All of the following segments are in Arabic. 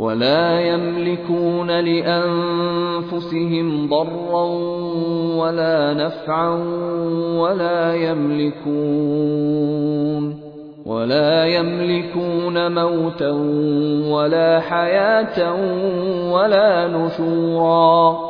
ولا يملكون لأنفسهم ضرا ولا نفعا ولا يملكون ولا يملكون موتا ولا حياة ولا نشورا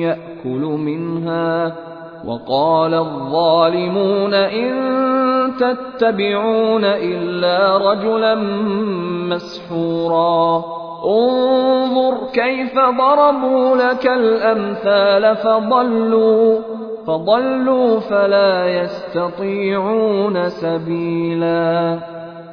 ياكل منها وقال الظالمون ان تتبعون الا رجلا مسحورا انظر كيف ضربوا لك الامثال فضلوا فضلوا فلا يستطيعون سبيلا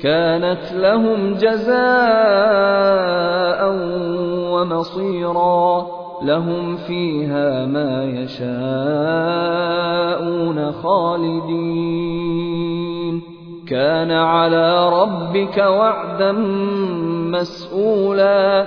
كانت لهم جزاء ومصيرا لهم فيها ما يشاءون خالدين. كان على ربك وعدا مسئولا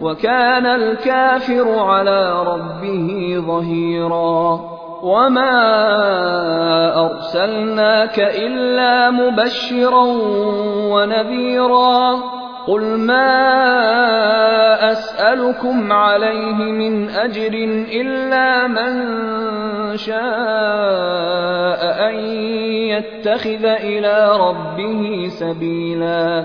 وكان الكافر على ربه ظهيرا. وما أرسلناك إلا مبشرا ونذيرا. قل ما أسألكم عليه من أجر إلا من شاء أن يتخذ إلى ربه سبيلا.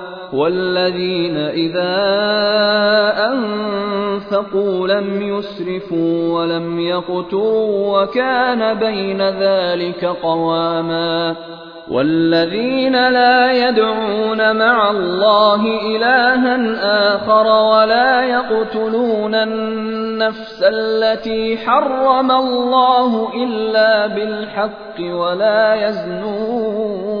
والذين إذا أنفقوا لم يسرفوا ولم يقتروا وكان بين ذلك قواما والذين لا يدعون مع الله إلها آخر ولا يقتلون النفس التي حرم الله إلا بالحق ولا يزنون